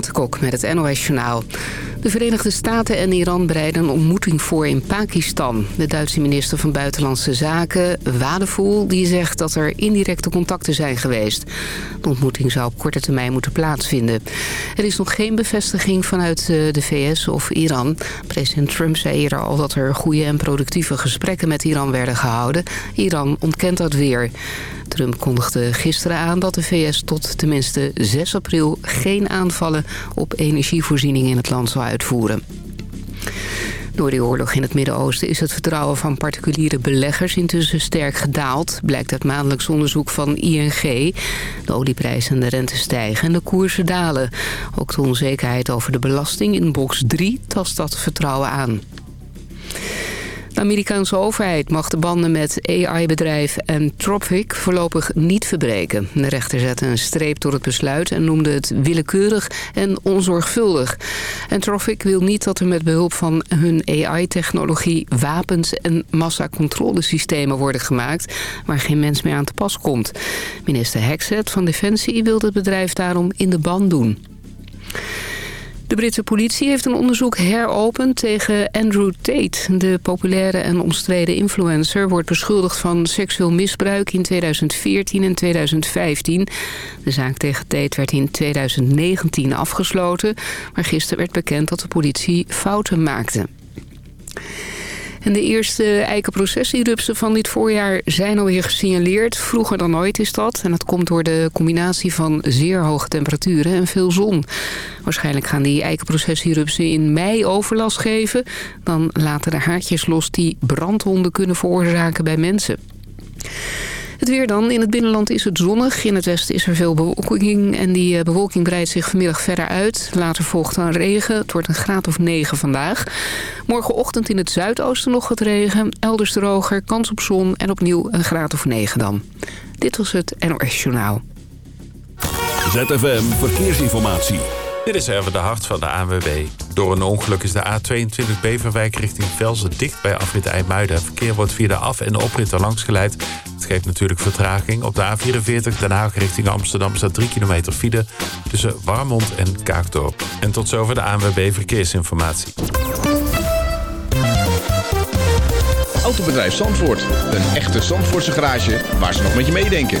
Renate Kok met het NOS Journaal. De Verenigde Staten en Iran bereiden een ontmoeting voor in Pakistan. De Duitse minister van Buitenlandse Zaken, Wadevoel, die zegt dat er indirecte contacten zijn geweest. De ontmoeting zou op korte termijn moeten plaatsvinden. Er is nog geen bevestiging vanuit eh, de VS of Iran. President Trump zei eerder al dat er goede en productieve gesprekken met Iran werden gehouden. Iran ontkent dat weer. Trump kondigde gisteren aan dat de VS tot tenminste 6 april geen aanvallen op energievoorziening in het land zal uitvoeren. Door de oorlog in het Midden-Oosten is het vertrouwen van particuliere beleggers intussen sterk gedaald, blijkt uit maandelijks onderzoek van ING. De olieprijs en de rente stijgen en de koersen dalen. Ook de onzekerheid over de belasting in box 3 tast dat vertrouwen aan. De Amerikaanse overheid mag de banden met AI-bedrijf Anthropic voorlopig niet verbreken. De rechter zette een streep door het besluit en noemde het willekeurig en onzorgvuldig. Anthropic wil niet dat er met behulp van hun AI-technologie wapens en massacontrolesystemen worden gemaakt waar geen mens meer aan te pas komt. Minister Hexet van Defensie wil het bedrijf daarom in de ban doen. De Britse politie heeft een onderzoek heropend tegen Andrew Tate. De populaire en omstreden influencer wordt beschuldigd van seksueel misbruik in 2014 en 2015. De zaak tegen Tate werd in 2019 afgesloten, maar gisteren werd bekend dat de politie fouten maakte. En de eerste eikenprocessierupsen van dit voorjaar zijn alweer gesignaleerd. Vroeger dan ooit is dat. En dat komt door de combinatie van zeer hoge temperaturen en veel zon. Waarschijnlijk gaan die eikenprocessierupsen in mei overlast geven. Dan laten de haartjes los die brandwonden kunnen veroorzaken bij mensen. Het weer dan. In het binnenland is het zonnig. In het westen is er veel bewolking. En die eh, bewolking breidt zich vanmiddag verder uit. Later volgt dan regen. Het wordt een graad of 9 vandaag. Morgenochtend in het zuidoosten nog wat regen. Elders droger, kans op zon en opnieuw een graad of 9 dan. Dit was het NOS Journaal. ZFM Verkeersinformatie. Dit is even de hart van de ANWB. Door een ongeluk is de A22 Beverwijk richting Velzen dicht bij afrit IJmuiden. Verkeer wordt via de af- en de oprit langs geleid. Het geeft natuurlijk vertraging. Op de A44 Den Haag richting Amsterdam staat 3 kilometer file... tussen Warmond en Kaagdorp. En tot zover de ANWB Verkeersinformatie. Autobedrijf Zandvoort. Een echte Zandvoortse garage waar ze nog met je meedenken.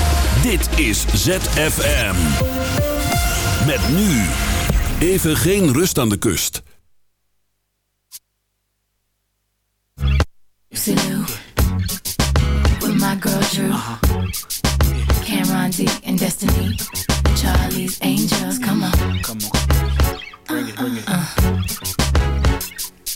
Dit is ZFM. Met nu. Even geen rust aan de kust. Sinu, with my girl Drew, Cameron D and Destiny, Charlie's Angels, come on. Come on. Bring it, bring it.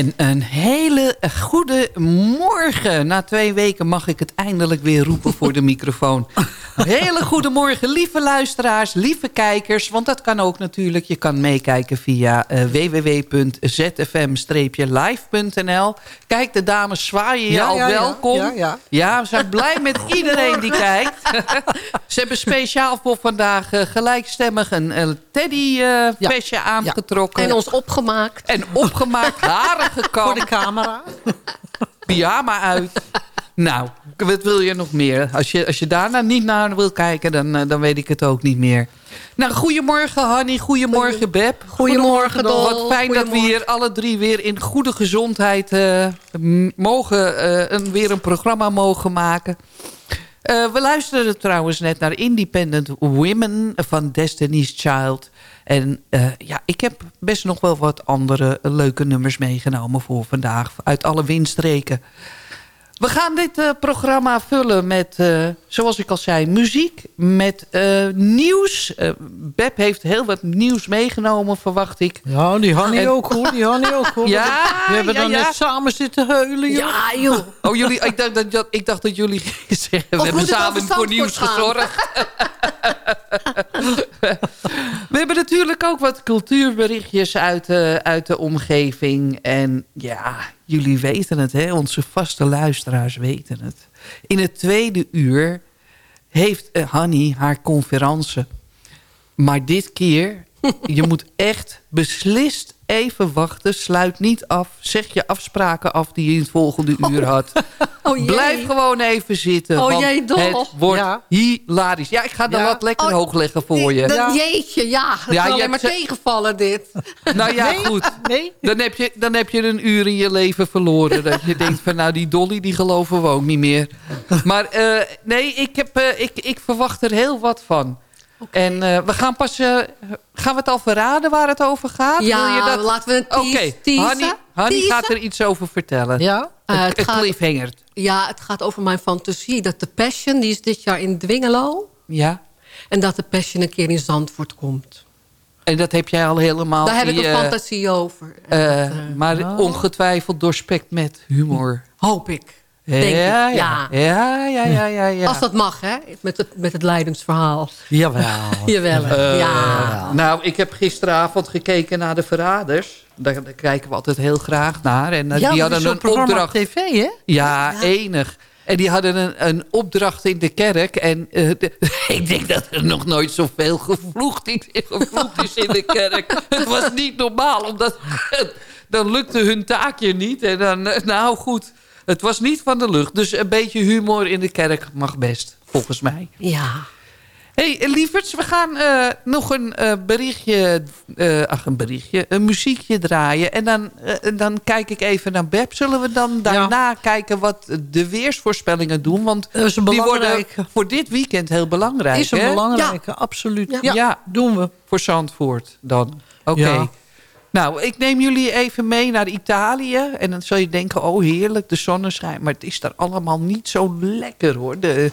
En een hele goede morgen. Na twee weken mag ik het eindelijk weer roepen voor de microfoon. Een hele goede morgen, lieve luisteraars, lieve kijkers. Want dat kan ook natuurlijk. Je kan meekijken via uh, www.zfm-live.nl. Kijk, de dames zwaaien je al welkom. Ja, ja. ja, we zijn blij met iedereen die kijkt. Ze hebben speciaal voor vandaag uh, gelijkstemmig een, teddy-vestje uh, aangetrokken. En ons opgemaakt. En opgemaakt, haren gekamd. Voor de camera. Pyjama uit. Nou, wat wil je nog meer? Als je, als je daarna niet naar wil kijken, dan, uh, dan weet ik het ook niet meer. Nou, goedemorgen Hanny, goedemorgen Beb. Goedemorgen Dol. Wat fijn dat we hier alle drie weer in goede gezondheid uh, mogen, uh, een, weer een programma mogen maken. we luisterden trouwens net naar Independent Women van Destiny's Child. En ja, ik heb best nog wel wat andere leuke nummers meegenomen voor vandaag. Uit alle windstreken. We gaan dit uh, programma vullen met, uh, zoals ik al zei, muziek. Met uh, nieuws. Beb heeft heel wat nieuws meegenomen, verwacht ik. Ja, die Hanny en... ook hoor. Die Hanny ook hoor. Ja, We hebben ja, dan ja. net samen zitten heulen. Joh. Ja, joh. Oh, jullie, ik, dacht dat, ik dacht dat jullie zeggen, we hebben samen voor nieuws gezorgd. we hebben natuurlijk ook wat cultuurberichtjes uit de, uit de omgeving. En ja, jullie weten het, hè? onze vaste luisteraars weten het. In het tweede uur heeft Hanny haar conferentie. Maar dit keer, je moet echt beslist even wachten. Sluit niet af. Zeg je afspraken af die je in het volgende uur had. Oh, jee. Blijf gewoon even zitten. Oh, want het wordt Ja. hilarisch. Ja, ik ga de Ja. lat lekker Oh, hoog leggen voor je. Dat, Ja. Jeetje, ja. Het Ja, kan je alleen maar ze- tegenvallen dit. Nou ja, goed. Nee? Dan heb, je, dan heb je een uur in je leven verloren. Dat je denkt van nou die Dolly die geloven we ook niet meer. Maar eh, nee, ik, heb, eh, ik, ik verwacht er heel wat van. En eh, we gaan pas... eh, gaan we het al verraden waar het over gaat? Ja, Wil je dat... laten we een teas- Oké, teasen. Hanny, Hanny Teasen? gaat er iets over vertellen. Ja? Eh, het, het het gaat-. Ja, het gaat over mijn fantasie. Dat de Passion, die is dit jaar in Dwingelo. Ja. En dat de Passion een keer in Zandvoort komt. En dat heb jij al helemaal... Daar heb ik een eh, fantasie over. Eh, dat, eh, maar ongetwijfeld doorspekt met humor. hoop ik. Denk ik. ja, Ja. ja, ja, ja, ja, ja. Als dat mag, hè? Met het, met het leidensverhaal. Jawel. Jawel? Eh, ja. Nou, ik heb gisteravond gekeken naar de Verraders. Daar, daar kijken we altijd heel graag naar. En eh, ja, die hadden een opdracht. op tv, hè? Ja, enig. En die hadden een, een opdracht in de kerk. En eh, de- ik denk dat er nog nooit zoveel gevloegd is, gevloegd is in de kerk. Het was niet normaal, omdat dan lukte hun taakje niet. En dan, nou goed, het was niet van de lucht. Dus een beetje humor in de kerk mag best, volgens mij. Ja. hey, lieverds, we gaan eh, nog een eh, berichtje, eh, ach een berichtje, een muziekje draaien. En dan, dan kijk ik even naar Beb. Zullen we dan daarna kijken wat de weersvoorspellingen doen? Want die worden voor dit weekend heel belangrijk. Is een hè? belangrijke, absoluut. Ja. Ja. doen we. Voor Zandvoort dan. Oké. Ja. Nou, ik neem jullie even mee naar Italië. En dan zul je denken, oh heerlijk, de zonneschijn. Maar het is daar allemaal niet zo lekker hoor. De,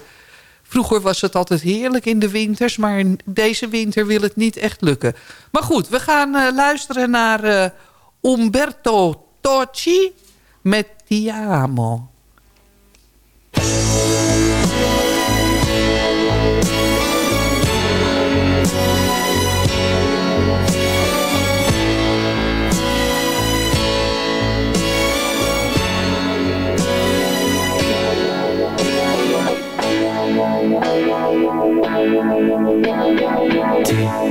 vroeger was het altijd heerlijk in de winters. Maar deze winter wil het niet echt lukken. Maar goed, we gaan eh, luisteren naar eh, Umberto Tocci met Ti amo. See.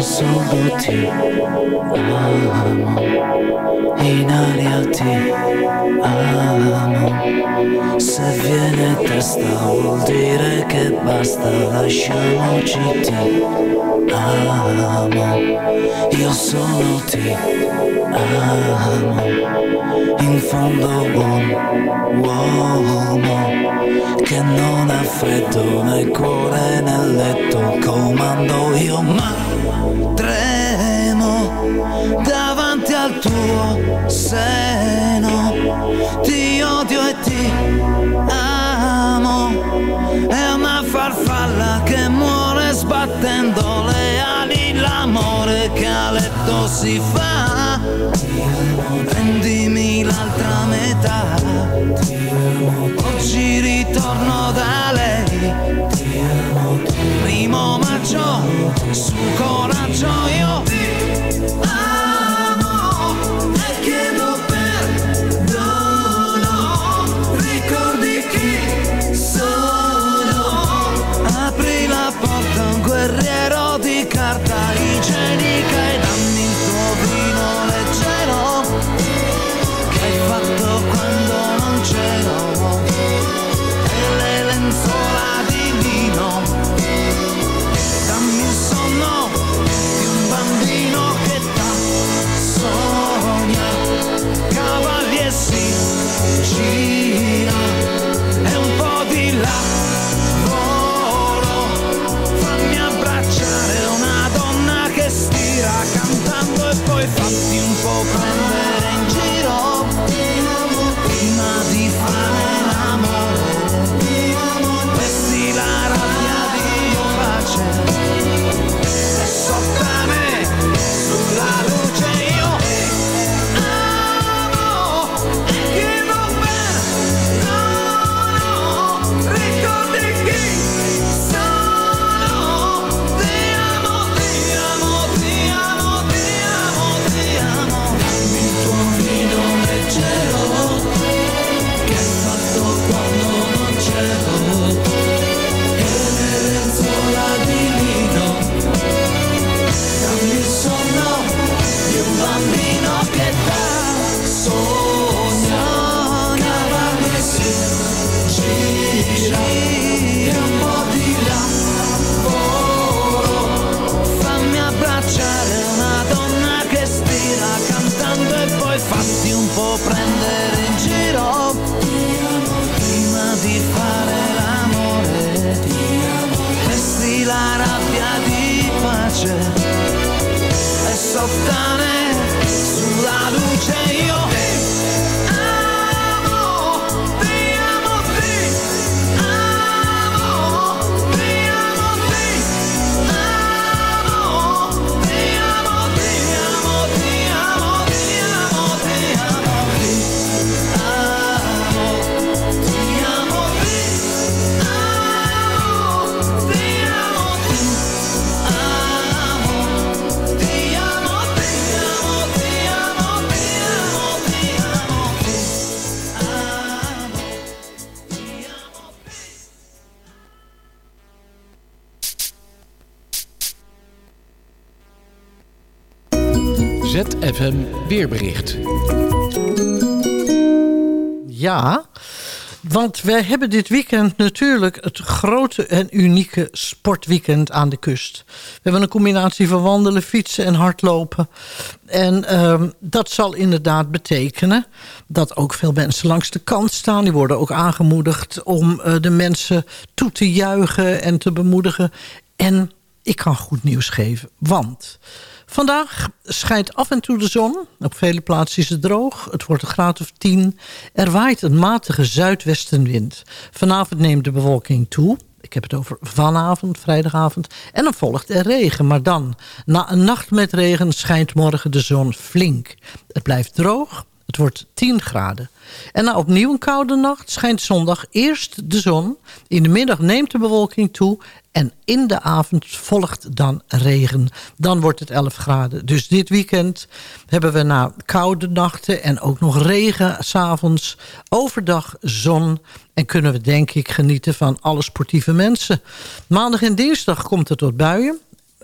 Solo ti amo, in aria ti amo. Se viene testa vuol dire che basta, lasciamoci ti amo. Io sono ti amo, in fondo buon uomo che non ha freddo nel cuore nel letto comando io ma tremo davanti al tuo seno ti odio e ti amo è una farfalla che muore sbattendo le ali l'amore amore che a letto si fa. Prendimi l'altra metà. Oggi ritorno da lei. Primo maggio, su coraggio io wij hebben dit weekend natuurlijk het grote en unieke sportweekend aan de kust. We hebben een combinatie van wandelen, fietsen en hardlopen. En ehm, dat zal inderdaad betekenen dat ook veel mensen langs de kant staan. Die worden ook aangemoedigd om eh, de mensen toe te juichen en te bemoedigen. En ik kan goed nieuws geven, want... Vandaag schijnt af en toe de zon. Op vele plaatsen is het droog. Het wordt een graad of 10. Er waait een matige zuidwestenwind. Vanavond neemt de bewolking toe. Ik heb het over vanavond, vrijdagavond. En dan volgt er regen. Maar dan, na een nacht met regen, schijnt morgen de zon flink. Het blijft droog. Het wordt 10 graden. En na opnieuw een koude nacht schijnt zondag eerst de zon. In de middag neemt de bewolking toe. En in de avond volgt dan regen. Dan wordt het 11 graden. Dus dit weekend hebben we na koude nachten en ook nog regen s'avonds. Overdag zon. En kunnen we denk ik genieten van alle sportieve mensen. Maandag en dinsdag komt het tot buien.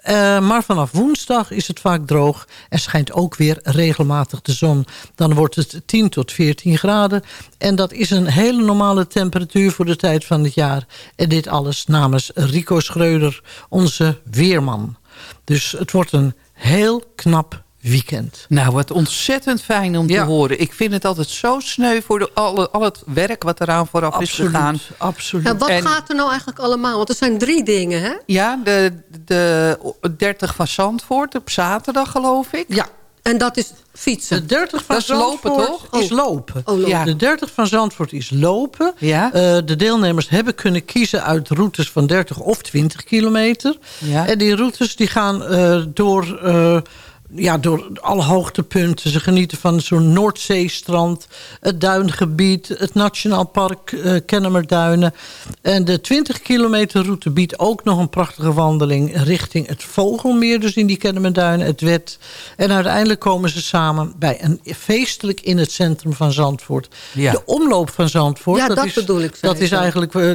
Uh, maar vanaf woensdag is het vaak droog en schijnt ook weer regelmatig de zon. Dan wordt het 10 tot 14 graden. En dat is een hele normale temperatuur voor de tijd van het jaar. En dit alles namens Rico Schreuder, onze weerman. Dus het wordt een heel knap weekend. Nou, wat ontzettend fijn om te horen. Ik vind het altijd zo sneu voor de, alle, al het werk wat eraan vooraf absoluut, is gegaan. Absoluut. Ja, wat En- gaat er nou eigenlijk allemaal? Want er zijn drie dingen, hè? Ja, de, de 30 van Zandvoort op zaterdag geloof ik. Ja, En dat is fietsen? De 30 van Dat is lopen, Zandvoort toch? is Oh. lopen. Oh, lopen. Ja. De 30 van Zandvoort is lopen. Ja. Eh, de deelnemers hebben kunnen kiezen uit routes van 30 of 20 kilometer. Ja. En die routes die gaan eh, door, eh, ja, door alle hoogtepunten. Ze genieten van zo'n Noordzeestrand, het duingebied... het Nationaal Park eh Kennemerduinen. En de 20 kilometer route biedt ook nog een prachtige wandeling... richting het Vogelmeer, dus in die Kennemerduinen, het Wet. En uiteindelijk komen ze samen bij een feestelijk in het centrum van Zandvoort. Ja. De omloop van Zandvoort... Ja, dat is, bedoel ik, Dat is eigenlijk eh,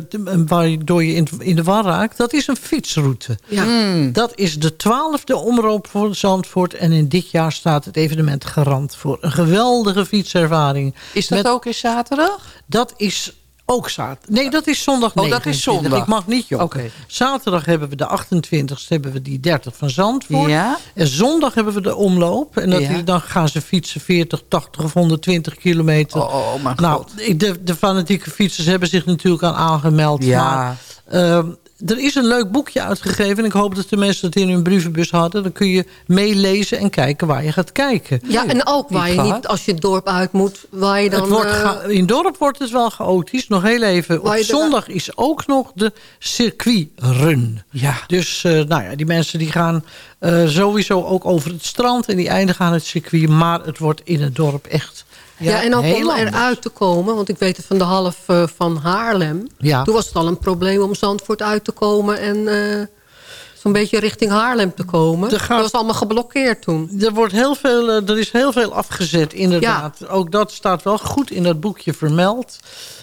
waardoor je in, in de war raakt. Dat is een fietsroute. Ja. Hmm. Dat is de twaalfde omloop voor Zandvoort. En in dit jaar staat het evenement garant voor een geweldige fietservaring. Is dat Met- ook in zaterdag? Dat is ook zaterdag. Nee, dat is zondag Oh, dat is 29. zondag. Ik mag niet. Oké. Zaterdag hebben we de 28ste, hebben we die 30 van Zandvoort. Ja. En zondag hebben we de omloop. En dat Ja. dan gaan ze fietsen 40, 80 of 120 kilometer. Oh, oh, mijn nou, god. de, de fanatieke fietsers hebben zich natuurlijk aan aangemeld. Ja. Maar, ehm, er is een leuk boekje uitgegeven. En ik hoop dat de mensen dat in hun brievenbus hadden. Dan kun je meelezen en kijken waar je gaat kijken. Ja, en ook waar je niet, als je het dorp uit moet, waar je dan... het wordt eh, in het dorp wordt het wel chaotisch. Nog heel even. Op zondag is ook nog de circuitrun. Ja. Dus eh, nou ja, die mensen die gaan eh, sowieso ook over het strand. En die eindigen aan het circuit. Maar het wordt in het dorp echt Ja, en ook om anders. eruit te komen. Want ik weet het van de half eh, van Haarlem. Ja. Toen was het al een probleem om Zandvoort uit te komen. En eh, zo'n beetje richting Haarlem te komen. Gaat- Dat was allemaal geblokkeerd toen. Er, wordt heel veel, eh, er is heel veel afgezet, inderdaad. Ook dat staat wel goed in dat boekje vermeld.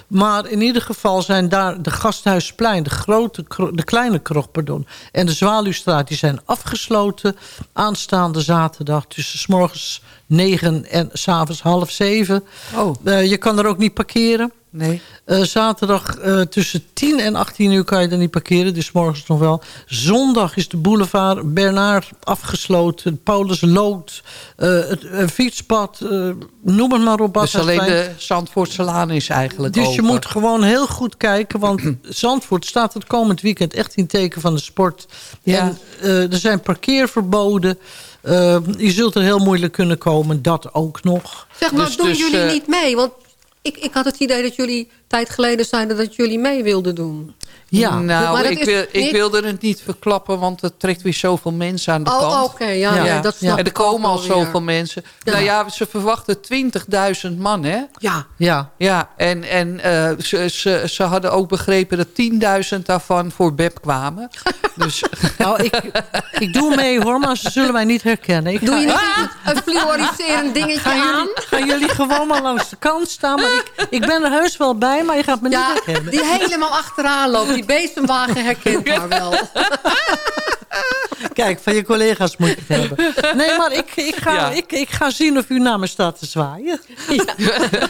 Maar in ieder geval zijn daar de Gasthuisplein, de, grote, de kleine krocht, pardon, en de Zwaluwstraat, die zijn afgesloten aanstaande zaterdag tussen 's morgens 9 en s'avonds half 7. Oh. Eh, je kan er ook niet parkeren. Nee. Eh, zaterdag eh, tussen 10 en 18 uur kan je er niet parkeren. Dus morgens nog wel. Zondag is de boulevard Bernard afgesloten. Paulus Lood. eh, het fietspad. eh, noem het maar op. Dus alleen de Zandvoortse Laan is eigenlijk Dus je moet gewoon heel goed kijken. Want Zandvoort staat het komend weekend echt in teken van de sport. Ja. En eh, er zijn parkeerverboden. Eh, je zult er heel moeilijk kunnen komen. Dat ook nog. Zeg maar, Dus- doen dus, jullie niet mee? Want ik, ik had het idee dat jullie tijd geleden zeiden dat jullie mee wilden doen. Ja. Nou, Maar ik, is wil, ik niet- wilde het niet verklappen, want het trekt weer zoveel mensen aan de Oh, kant. oké. ja, Ja. dat snap en er komen al weer. zoveel mensen. Ja. Nou ja, ze verwachten 20.000 man, hè? Ja, Ja. Ja, en, en eh, ze, ze, ze hadden ook begrepen dat 10.000 daarvan voor BEP kwamen. dus Nou, ik, ik doe mee hoor, maar ze zullen mij niet herkennen. Ik doe ga- je niet een fluoriserend dingetje Gaan aan? jullie, gaan jullie gewoon maar langs de kant staan? Maar ik, ik ben er heus wel bij, maar je gaat me Ja, niet herkennen. die helemaal achteraan loopt. Die bezemwagen herkent haar wel. Kijk, van je collega's moet je het hebben. Nee, maar ik, ik, ga, Ja. ik, ik ga zien of u naar me staat te zwaaien.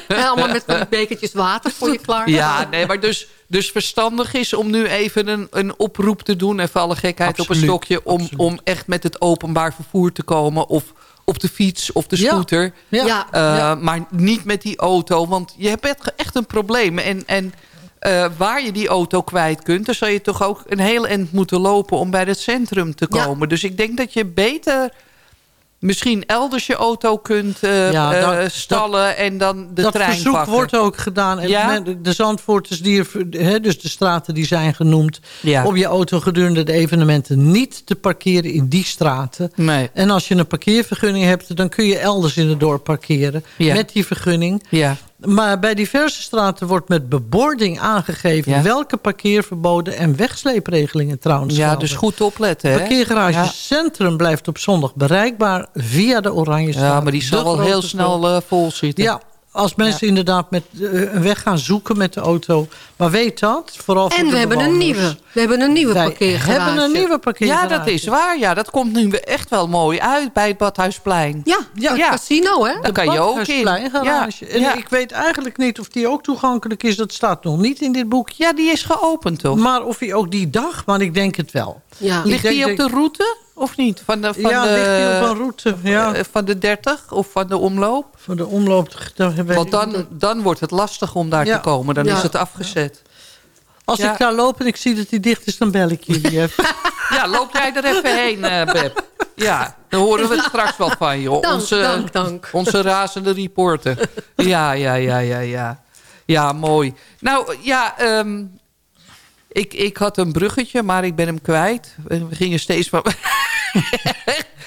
Ja, allemaal met van die bekertjes water voor je klaar. ja, nee, maar dus, dus verstandig is om nu even een, een oproep te doen... even alle gekheid op een stokje... Om, absoluut. om echt met het openbaar vervoer te komen... of op de fiets of de scooter. Ja. Ja. Uh, Maar niet met die auto, want je hebt echt- echt een probleem. En, en uh, waar je die auto kwijt kunt... dan zal je toch ook een heel eind moeten lopen... om bij het centrum te Ja. komen. Dus ik denk dat je beter... misschien elders je auto kunt uh, Ja, uh, dat- stallen... en dan de dat trein verzoek pakken. wordt ook gedaan. En Ja? de Zandvoorters, die er, dus de straten die zijn genoemd... Ja. om je auto gedurende de evenementen niet te parkeren in die straten. Nee. En als je een parkeervergunning hebt... dan kun je elders in het dorp parkeren met die vergunning. Ja. Maar bij diverse straten wordt met bebording aangegeven... Ja. welke parkeerverboden en wegsleepregelingen trouwens ja, gelden. dus goed opletten. Hè? Parkeergarage Ja. Centrum blijft op zondag bereikbaar via de Oranje Straat. Ja, maar die zal wel heel snel uh, vol zitten. Ja, als mensen inderdaad met, uh, een weg gaan zoeken met de auto. Maar weet dat, vooral voor En de we hebben, een bewoners. nieuwe, we hebben een nieuwe Wij parkeergarage. hebben een nieuwe Ja, parkeergarage. dat is waar. Ja, dat komt nu echt wel mooi uit bij het Badhuisplein. Ja, Ja. het Ja. casino, hè? Daar kan je ook in. Badhuisplein-garage. En Ja. ik weet eigenlijk niet of die ook toegankelijk is. Dat staat nog niet in dit boekje. ja, die is geopend toch? Maar of hij ook die dag, maar ik denk het wel. Ja. Ligt denk- die op de route of niet? Van de, van ja, de, een route. Ja, eh, van de 30 of van de omloop? voor de omloop. Want dan, dan wordt het lastig om daar Ja. te komen. Dan Ja. is het afgezet. Als ja. ik daar loop en ik zie dat hij dicht is, dan bel ik jullie even. Ja, loop jij er even heen, eh Beb. Ja, dan horen we het straks wel van je. Dank, onze, dank, dank. Onze razende reporter. Ja, ja, ja, ja, ja. Ja, mooi. Nou, ja, ehm, ik, ik had een bruggetje, maar ik ben hem kwijt. We gingen steeds van...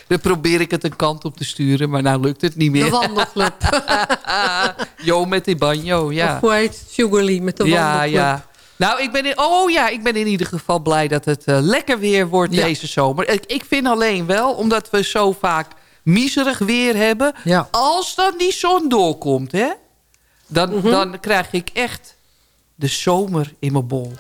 Dan probeer ik het een kant op te sturen, maar nou lukt het niet De meer. wandelclub. Jo met die banjo, ja. Of hoe heet? Sugarly met de ja, wandelclub. ja. Nou, ik ben in, oh ja, ik ben in ieder geval blij dat het eh, lekker weer wordt Ja. deze zomer. Ik, ik vind alleen wel, omdat we zo vaak miserig weer hebben... Ja. als dan die zon doorkomt, hè, dan, Mhm. dan krijg ik echt de zomer in mijn bol.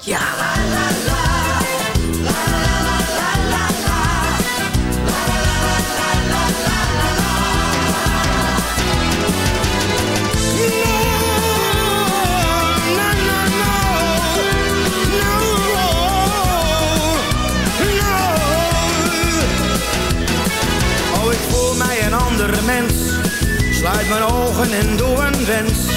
Oh, ik voel mij een andere mens. Sluit mijn ogen en doe een wens.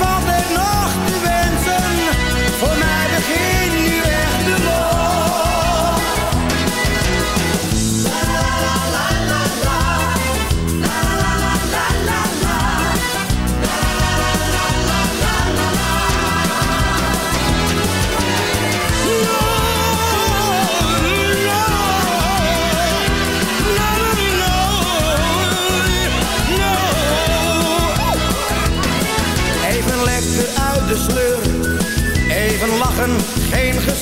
maar het nog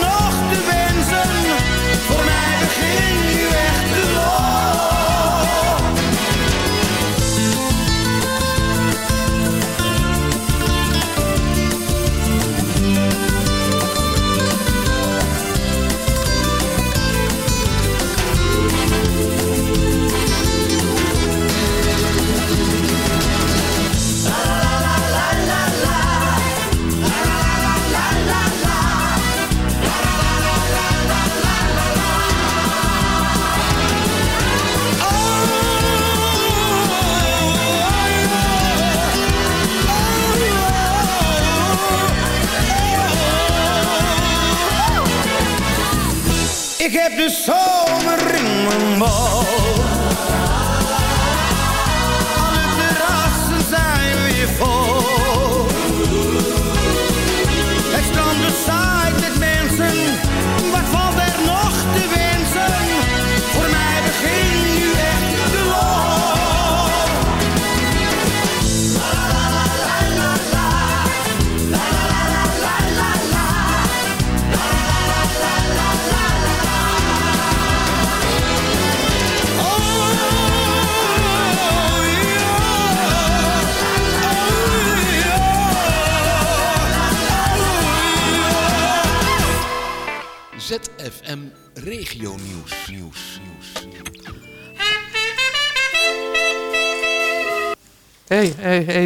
nog te wensen?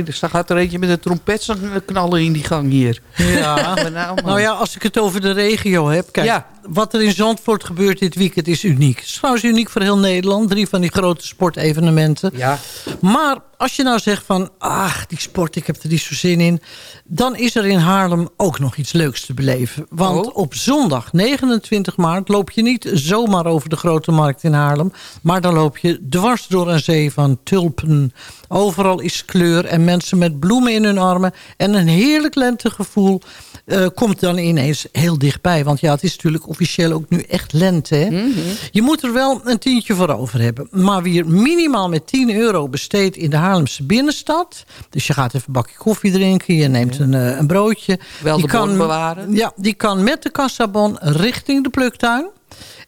Dus daar gaat er eentje met een trompet knallen in die gang hier. Ja. Nou. Nou ja, als ik het over de regio heb. Kijk, Ja. wat er in Zandvoort gebeurt dit weekend is uniek. Het is trouwens uniek voor heel Nederland. Drie van die grote sportevenementen. Ja. Maar als je nou zegt van... ach, die sport, ik heb er niet zo zin in... dan is er in Haarlem ook nog iets leuks te beleven. Want Oh. op zondag 29 maart loop je niet zomaar over de Grote Markt in Haarlem... maar dan loop je dwars door een zee van tulpen. Overal is kleur en mensen met bloemen in hun armen... en een heerlijk lentegevoel eh, komt dan ineens heel dichtbij. Want ja, het is natuurlijk officieel ook nu echt lente. Hè? Mhm. Je moet er wel een tientje voor over hebben. Maar wie er minimaal met 10 euro besteedt in de Haarlemse binnenstad... dus je gaat even een bakje koffie drinken, je neemt een, eh, een broodje... Wel die de bon bewaren. Ja, die kan met de kassabon richting de pluktuin...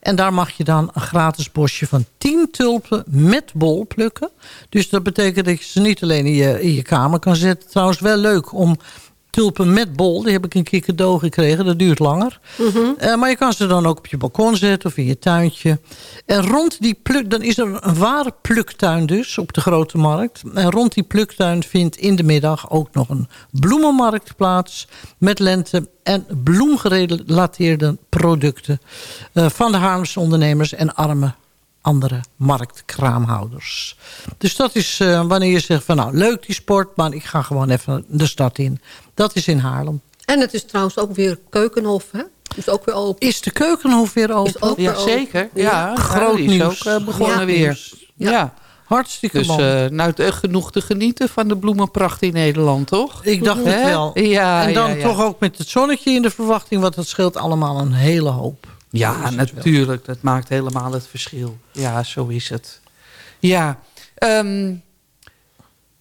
En daar mag je dan een gratis bosje van 10 tulpen met bol plukken. Dus dat betekent dat je ze niet alleen in je, in je kamer kan zetten. Trouwens wel leuk om tulpen met bol. Die heb ik een keer cadeau gekregen. Dat duurt langer. Eh, maar je kan ze dan ook op je balkon zetten of in je tuintje. En rond die pluk, dan is er een ware pluktuin dus op de Grote Markt. En rond die pluktuin vindt in de middag ook nog een bloemenmarkt plaats. Met lente en bloemgerelateerde producten. eh, van de Haarlemse ondernemers en arme andere marktkraamhouders. Dus dat is eh, wanneer je zegt van nou leuk die sport... maar ik ga gewoon even de stad in. Dat is in Haarlem. En het is trouwens ook weer Keukenhof, hè? Is ook weer open. Is de Keukenhof weer open? Is ook Ja, weer open. zeker. Ja, Groot is nieuws. ook eh, begonnen Ja. weer. Ja. Hartstikke Dus mooi. eh, nou, genoeg te genieten van de bloemenpracht in Nederland, toch? ik dacht het wel. Ja, en dan ja, ja. toch ook met het zonnetje in de verwachting... want dat scheelt allemaal een hele hoop. Ja, natuurlijk. Dat maakt helemaal het verschil. Ja, zo is het. Ja, ehm,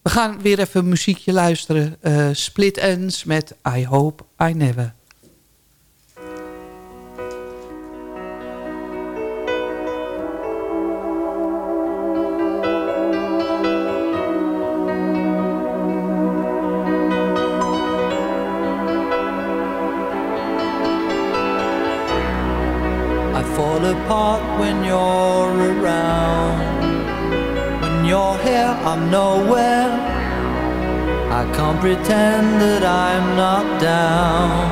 we gaan weer even muziekje luisteren. Eh, Split Ends met I Hope I Never. I fall apart when you're around. You're here, I'm nowhere. I can't pretend that I'm not down.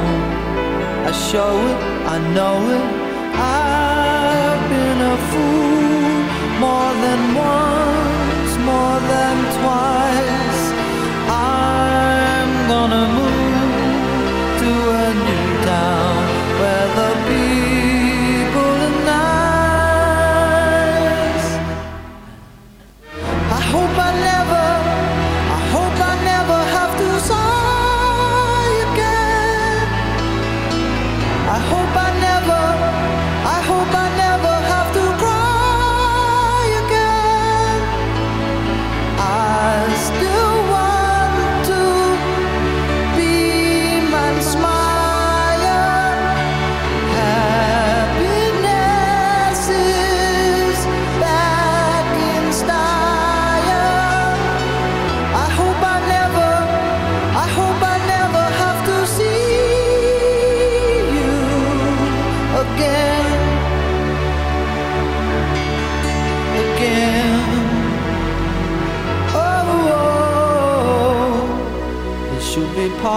I show it, I know it. I've been a fool more than once, more than twice. I'm gonna move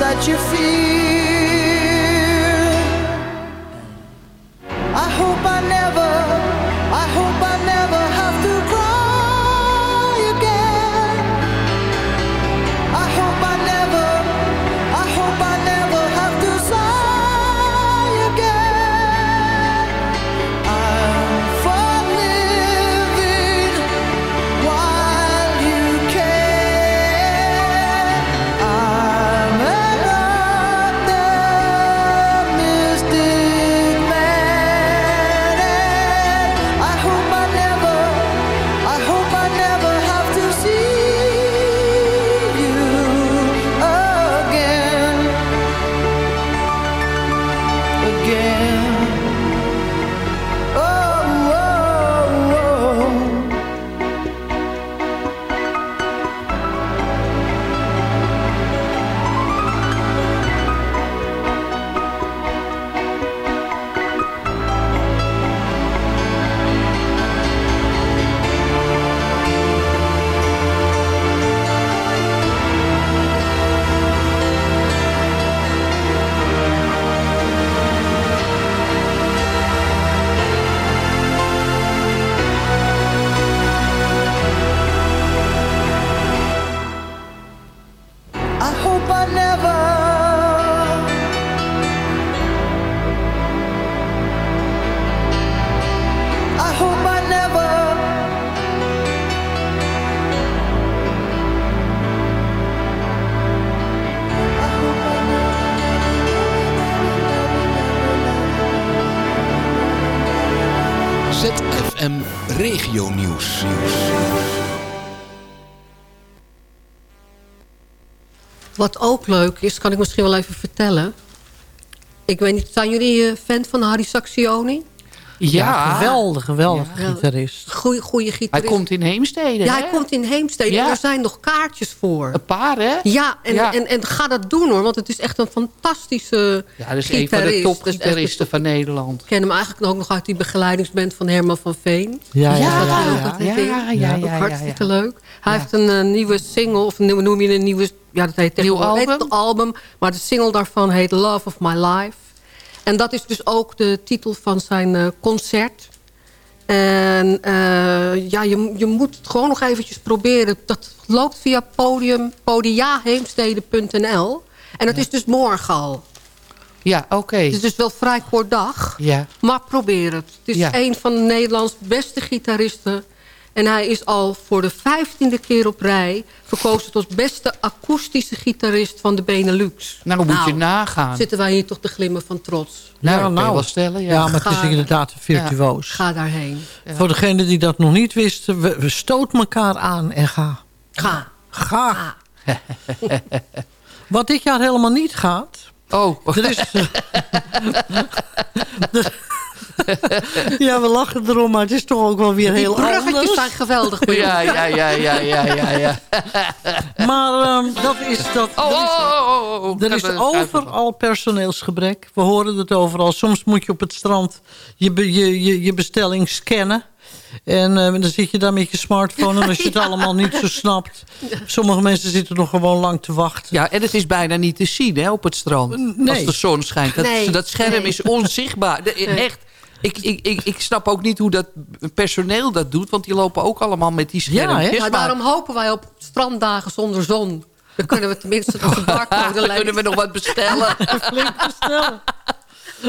that you feel. I hope I never, ZFM Regio Nieuws. Wat ook leuk is, kan ik misschien wel even vertellen. Ik weet niet, zijn jullie eh, fan van Harry Saxioni? Ja. geweldig, geweldig Ja. gitarist. Goeie, goeie Hij gitarist. komt in Heemstede, ja, hè? hij komt in Heemstede. Ja. En er zijn nog kaartjes voor. Een paar, hè? Ja, en, Ja. En, en ga dat doen hoor, want het is echt een fantastische Ja, dat is een van de gitarist. topgitaristen van Nederland. Ik ken hem eigenlijk ook nog uit die begeleidingsband van Herman van Veen. Ja, ja, ja. dat ja, ja. altijd Ja, in. ja, ja, Ook ja, hartstikke ja. leuk. Hij heeft een eh, nieuwe single, of noem je een nieuwe... Ja, dat heet Nieuw album? het album. Maar de single daarvan heet Love of My Life. En dat is dus ook de titel van zijn eh, concert. En eh, ja, je, je moet het gewoon nog eventjes proberen. Dat loopt via podium, podiaheemstede.nl. En dat is dus morgen al. Ja, oké. Het is dus wel vrij kort dag. Ja. Maar probeer het. Het is Ja. een van Nederlands beste gitaristen. En hij is al voor de vijftiende keer op rij... verkozen tot beste akoestische gitarist van de Benelux. Nou, moet je nagaan. Zitten wij hier toch te glimmen van trots. Nou, Ja, dat kan je nou. wel stellen, ja. Ja, maar het is inderdaad een virtuoos. Ga daarheen. Voor degenen die dat nog niet wisten, we, we stoten elkaar aan en ga. Ga. Ga. Wat dit jaar helemaal niet gaat... Oh, Er is, Er- ja, we lachen erom, maar het is toch ook wel weer Die heel bruggetjes anders. zijn geweldig. ja, ja, ja, ja, ja, ja, ja. Maar ehm, dat is dat. Oh, er is, oh, oh, oh, oh. er is overal personeelsgebrek. We horen het overal. Soms moet je op het strand je, be- je, je, je bestelling scannen. En eh, dan zit je daar met je smartphone. En als je het allemaal niet zo snapt. Sommige mensen zitten nog gewoon lang te wachten. Ja, en het is bijna niet te zien hè, op het strand. Nee. Als de zon schijnt. Dat, Nee, dat scherm nee. is onzichtbaar. Echt. Ik, ik, ik, ik snap ook niet hoe dat personeel dat doet. Want die lopen ook allemaal met die Ja, schermpjes. hè? Maar maar daarom hopen wij op stranddagen zonder zon. Dan kunnen we tenminste onze barcode dan kunnen we nog wat bestellen. flink bestellen.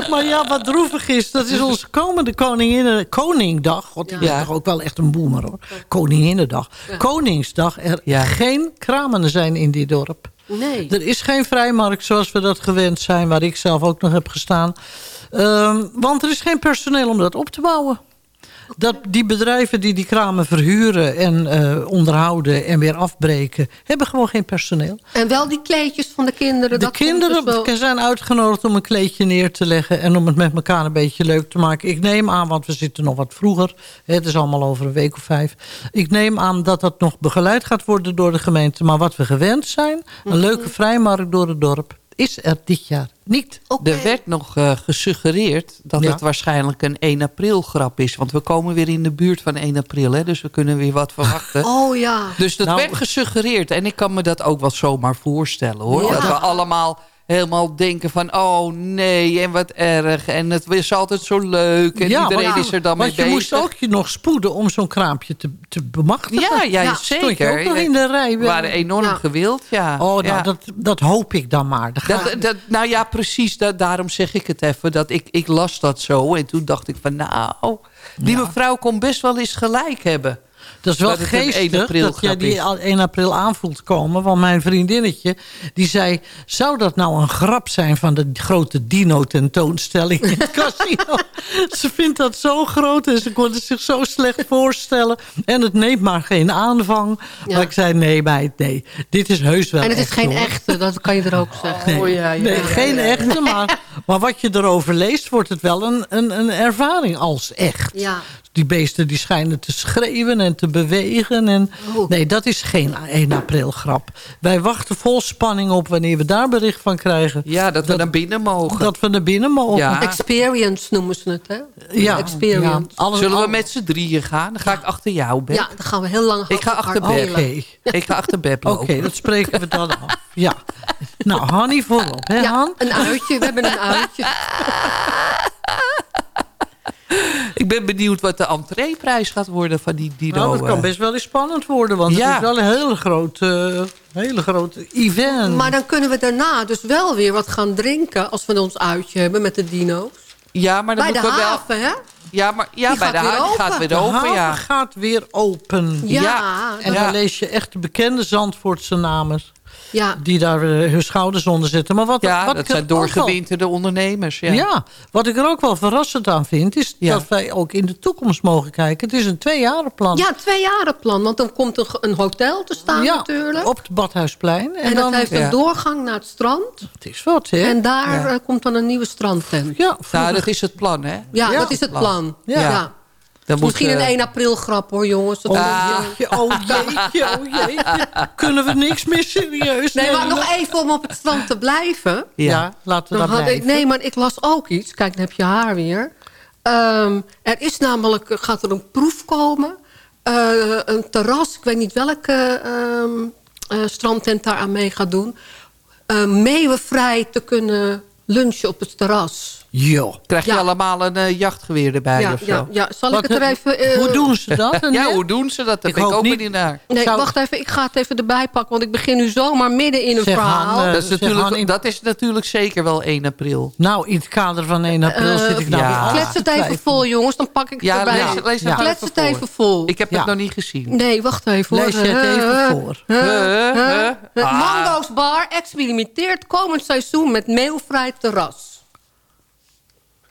Maar ja, wat droevig is, dat is onze komende koninginnen, Koningdag. God, die Ja. is toch ook wel echt een boemer hoor. Koninginnedag. Koningsdag, er Ja. geen kramen zijn in dit dorp. Nee. Er is geen vrijmarkt zoals we dat gewend zijn, waar ik zelf ook nog heb gestaan. Ehm, want er is geen personeel om dat op te bouwen. Dat die bedrijven die die kramen verhuren en eh, onderhouden en weer afbreken... hebben gewoon geen personeel. En wel die kleedjes van de kinderen. De dat kinderen dus zijn uitgenodigd om een kleedje neer te leggen... en om het met elkaar een beetje leuk te maken. Ik neem aan, want we zitten nog wat vroeger. Het is allemaal over een week of vijf. Ik neem aan dat dat nog begeleid gaat worden door de gemeente. Maar wat we gewend zijn, een leuke vrijmarkt door het dorp... is er dit jaar niet. Oké. Er werd nog eh, gesuggereerd dat Ja. het waarschijnlijk een 1 april grap is. Want we komen weer in de buurt van 1 april. Hè, dus we kunnen weer wat verwachten. Oh ja. Dus dat Nou- werd gesuggereerd. En ik kan me dat ook wel zomaar voorstellen hoor. Ja. Dat we allemaal helemaal denken van... oh nee, en wat erg. En het is altijd zo leuk. En iedereen is er dan mee Want je bezig. moest ook je nog spoeden om zo'n kraampje te, te bemachtigen. Ja, ja, Ja, zeker. Stond je ook nog in de rij. We waren enorm Ja. gewild, ja. Oh, nou, ja. dat, dat hoop ik dan maar. Dat, dat, nou ja, precies. Dat, daarom zeg ik het even. Dat ik, ik las dat zo. En toen dacht ik van nou... Die mevrouw kon best wel eens gelijk hebben. Dat is wel dat het een 1 geestig dat jij die is. al 1 april aanvoelt komen. Want mijn vriendinnetje die zei... zou dat nou een grap zijn van de grote dino-tentoonstelling in het casino? ze vindt dat zo groot en ze kon het zich zo slecht voorstellen. En het neemt maar geen aanvang. Ja. Maar ik zei nee meid, nee. Dit is heus wel En het is echt, geen hoor. echte, dat kan je er ook zeggen. Nee, Oh, ja, ja, nee ja, geen ja. echte, maar, maar wat je erover leest... wordt het wel een, een, een ervaring als echt. Ja. Die beesten die schijnen te schreeuwen en te bewegen. En, Oh. Nee, dat is geen 1 april grap. Wij wachten vol spanning op wanneer we daar bericht van krijgen. Ja, dat, we naar binnen mogen. Dat we naar binnen mogen. Ja. Experience noemen ze het, hè? Ja, Experience. ja. Alles, Zullen we met z'n drieën gaan? Dan ga ik achter jou, Beb. Ja, dan gaan we heel lang Ik ga achter Beb. Oké, delen. Ik ga achter Beb Oké, dat spreken we dan af. Ja. Nou, Hanny voorop, hè Ja, Han? een uitje. We hebben een uitje. Ik ben benieuwd wat de entreeprijs gaat worden van die Dino. Nou, dat kan eh. best wel eens spannend worden. Want Ja. het is wel een hele grote, hele grote event. Maar dan kunnen we daarna dus wel weer wat gaan drinken... als we ons uitje hebben met de dino's. Ja, maar dan Bij de moeten we wel... hè? Ja, maar ja, Die bij gaat de weer haven open. gaat weer De open, haven ja. gaat weer open. Ja, En Ja. dan lees je echt de bekende Zandvoortse namen... ja. die daar eh, hun schouders onder zetten. Maar wat, Ja, wat dat zijn doorgewinterde ondernemers. Ja. Ja. wat ik er ook wel verrassend aan vind... is Ja. dat wij ook in de toekomst mogen kijken. Het is een tweejarenplan. ja, twee jaren plan. Want dan komt er een hotel te staan Ja, natuurlijk. op het Badhuisplein. En, en dan, dat heeft ja. een doorgang naar het strand. Het is wat, hè? En daar Ja. eh, komt dan een nieuwe strandtent. ja, Nou, dat is het plan, hè? Ja, Ja. dat is het plan. Ja. Dan moet, Misschien eh, een 1 april grap hoor, jongens. Dat Oh, Ah. jeetje, oh jeetje, oh jeetje. Kunnen we niks meer serieus Nee, maar nog even om op het strand te blijven. Ja, laten we Dan ik, blijven. nee, maar ik las ook iets. Kijk, dan heb je haar weer. Ehm, er is namelijk, eh, gaat er een proef komen. Eh, een terras, ik weet niet welke ehm eh, strandtent daar aan mee gaat doen. Uh, meeuwenvrij te kunnen lunchen op het terras. Jo. Krijg je Ja. allemaal een eh, jachtgeweer erbij Ja, of zo? ja, ja, zal Wat, ik het er even... eh, Hoe doen ze dat? Ja, hoe doen ze dat? Daar Ik ben ik hoop ook niet- naar. Nee, Zou- wacht even. Ik ga het even erbij pakken. Want ik begin nu zomaar midden in een Zeg, verhaal. Han, eh, Dat is, natuurlijk, in- dat is natuurlijk zeker wel 1 april. Nou, in het kader van 1 april zit ik nou ja. Klets het even twijfelen. vol, jongens. Dan pak ik het Ja, erbij. lees, lees het Klets even het voor. even vol. Ik heb Ja. het nog niet gezien. Nee, wacht even hoor. Lees je het even voor. Ah. Mango's Bar experimenteert komend seizoen met meelvrij terras.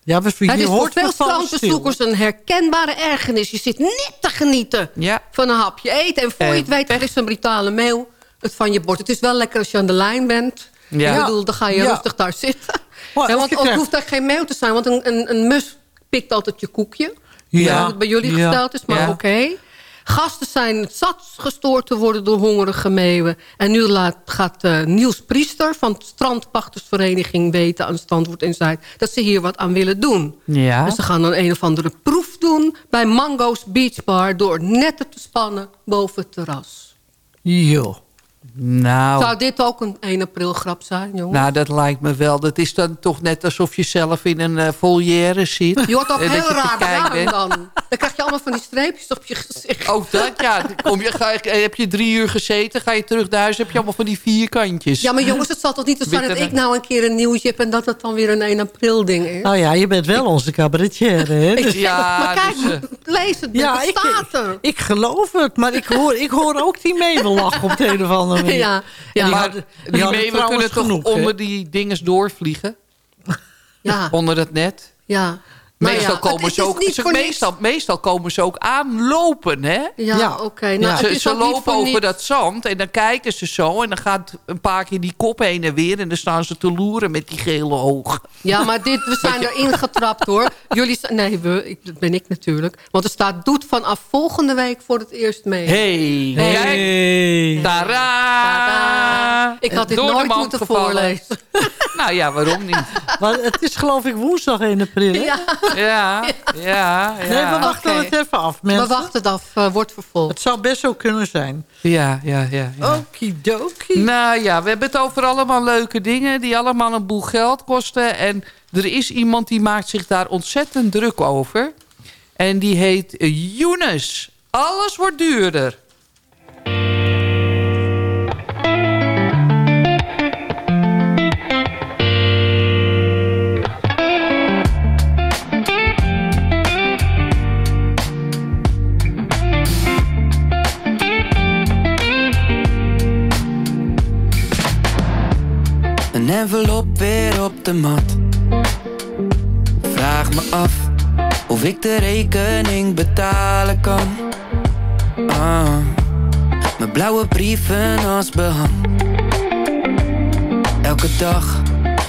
Ja, we, Het je is voor hoort veel me vallen strandbezoekers een herkenbare ergernis. Je zit net te genieten Ja. van een hapje eten. En voor je Eh, het weet, er is een brutale meel het van je bord. Het is wel lekker als je aan de lijn bent. Ja. Ik bedoel, dan ga je Ja. rustig daar zitten. Maar Ja, want je het krijgt- hoeft echt geen meel te zijn. Want een, een, een mus pikt altijd je koekje. Ja. Hoe het bij jullie Ja. gesteld is, maar Ja. oké. Gasten zijn zat gestoord te worden door hongerige meeuwen. En nu laat, gaat eh, Niels Priester van de strandpachtersvereniging weten aan Standwoord en Zuid... dat ze hier wat aan willen doen. Ja. Dus ze gaan dan een of andere proef doen bij Mango's Beach Bar... door netten te spannen boven het terras. Jo. Nou, Zou dit ook een 1 april grap zijn, jongen? nou, dat lijkt me wel. Dat is dan toch net alsof je zelf in een eh volière zit. je wordt ook heel raar dan. Dan krijg je allemaal van die streepjes op je gezicht. Ook dat, ja. Dan Kom je, ga, heb je drie uur gezeten, ga je terug naar huis... heb je allemaal van die vierkantjes. Ja, maar jongens, het zal toch niet zo zijn dat ik nou een keer een nieuwtje heb... en dat het dan weer een 1 april ding is? Nou ja, je bent wel onze cabaretier, hè? Dus- Ja, maar kijk, dus, eh, lees het, Ja, het ik, staat er. ik geloof het, maar ik hoor, ik hoor ook die meeuwenlach op de een of andere manier. Ja, ja. die maar hadden- die meeuwen kunnen toch genoeg, hè? onder die dinges doorvliegen? ja, Onder dat net? ja. Meestal, ja, komen ze ook, ze- meestal, meestal komen ze ook aanlopen, hè? Ja, Ja. oké. Nou, Ja. Ze, lopen over niets. dat zand en dan kijken ze zo... en dan gaat een paar keer die kop heen en weer... en dan staan ze te loeren met die gele ogen. Ja, maar dit, we zijn erin getrapt, hoor. Jullie, nee, we, ik, dat ben ik natuurlijk. Want er staat doet vanaf volgende week voor het eerst mee. Hey, Hey. Hey. Tadaa! Ik had dit Door nooit moeten gevallen. voorlezen. Nou ja, waarom niet? Maar het is geloof ik woensdag 1 april, hè? Ja, Ja, ja, ja. Nee, we wachten het even af, we mensen. wachten het af. eh, wordt vervolgd. Het zou best zo kunnen zijn. Ja, ja, ja. ja. Okidoki. Nou ja, we hebben het over allemaal leuke dingen... die allemaal een boel geld kosten. En er is iemand die maakt zich daar ontzettend druk over. En die heet eh, Younes. Alles wordt duurder. Envelop weer op de mat. Vraag me af of ik de rekening betalen kan. Ah, mijn blauwe brieven als behang. Elke dag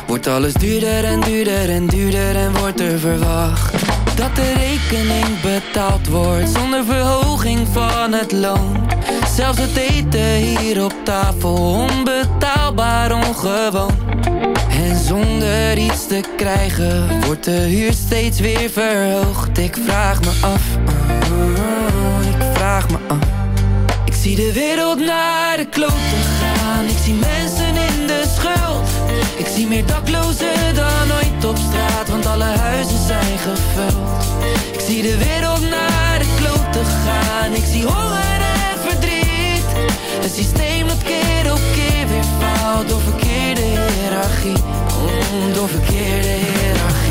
wordt alles duurder en duurder en duurder en wordt er verwacht. Dat de rekening betaald wordt zonder verhoging van het loon. Zelfs het eten hier op tafel onbetaalbaar ongewoon. En zonder iets te krijgen wordt de huur steeds weer verhoogd. Ik vraag me af, ik vraag me af. Ik zie de wereld naar de kloten Ik zie mensen in de schuld. Ik zie meer daklozen dan ooit op straat, want alle huizen zijn gevuld. Ik zie de wereld naar de kloten gaan. Ik zie honger en verdriet. Een systeem dat keer op keer weer faalt door verkeerde hiërarchie. Door verkeerde hiërarchie.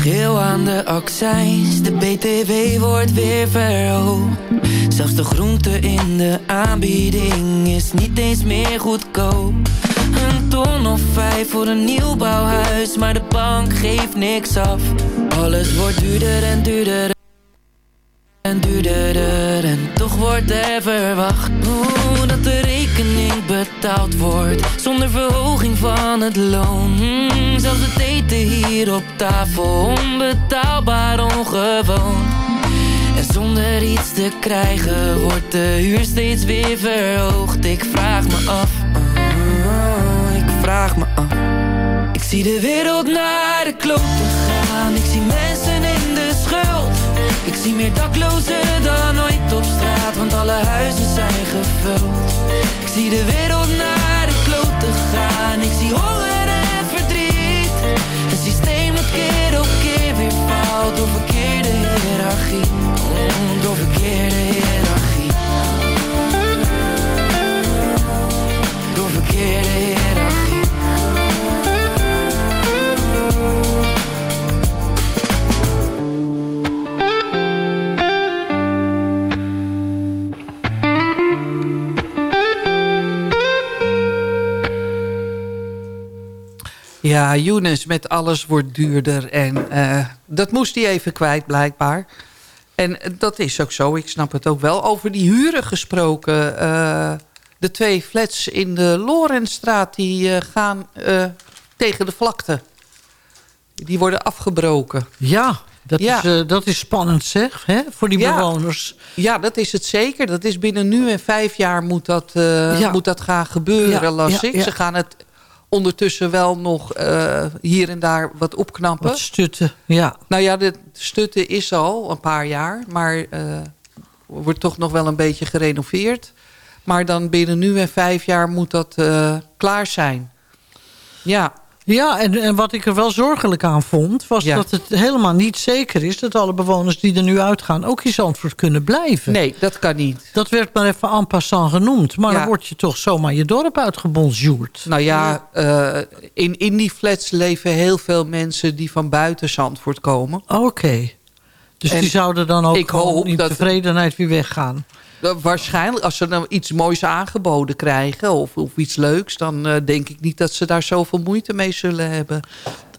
Schil aan de accijns, de BTW wordt weer verhoogd. Zelfs de groente in de aanbieding is niet eens meer goedkoop. Een ton of vijf voor een nieuwbouwhuis, maar de bank geeft niks af. Alles wordt duurder en duurder en duurder en toch wordt er verwacht Oeh, dat rekening betaald wordt. Zonder verhoging van het loon. Hmm, Zelfs het eten hier op tafel. Onbetaalbaar ongewoon. En zonder iets te krijgen wordt de huur steeds weer verhoogd. Ik vraag me af, oh, ik vraag me af. Ik zie de wereld naar de kloten gaan. Ik zie mensen in de schuld ik zie meer daklozen dan ooit op straat, want alle huizen zijn gevuld. Ik zie de wereld naar de kloten gaan, ik zie honger en verdriet. Het systeem dat keer op keer weer faalt door hiërarchie. Door verkeerde hiërarchie. Ja, Younes met alles wordt duurder. En eh, dat moest hij even kwijt, blijkbaar. En dat is ook zo, ik snap het ook wel. Over die huren gesproken. eh, de twee flats in de Lorenstraat... die eh, gaan tegen de vlakte. Die worden afgebroken. Ja, dat, Ja. Is, dat is spannend zeg, hè, voor die Ja. bewoners. Ja, dat is het zeker. Dat is binnen nu en vijf jaar moet dat, Ja. moet dat gaan gebeuren, las ik. Ze gaan het ondertussen wel nog eh, hier en daar wat opknappen. Wat stutten, ja. Nou ja, de stutten is al een paar jaar, maar eh, wordt toch nog wel een beetje gerenoveerd. Maar dan binnen nu en vijf jaar moet dat eh, klaar zijn. Ja, Ja, en, en wat ik er wel zorgelijk aan vond... was Ja. dat het helemaal niet zeker is... dat alle bewoners die er nu uitgaan ook in Zandvoort kunnen blijven. nee, dat kan niet. Dat werd maar even en passant genoemd. Maar Ja. dan word je toch zomaar je dorp uitgebonjourd. Nou ja, eh, in, in die flats leven heel veel mensen die van buiten Zandvoort komen. Oké. Dus En die zouden dan ook ik gewoon hoop in dat- tevredenheid weer weggaan. Uh, Waarschijnlijk, als ze dan iets moois aangeboden krijgen of, of iets leuks... dan eh, denk ik niet dat ze daar zoveel moeite mee zullen hebben.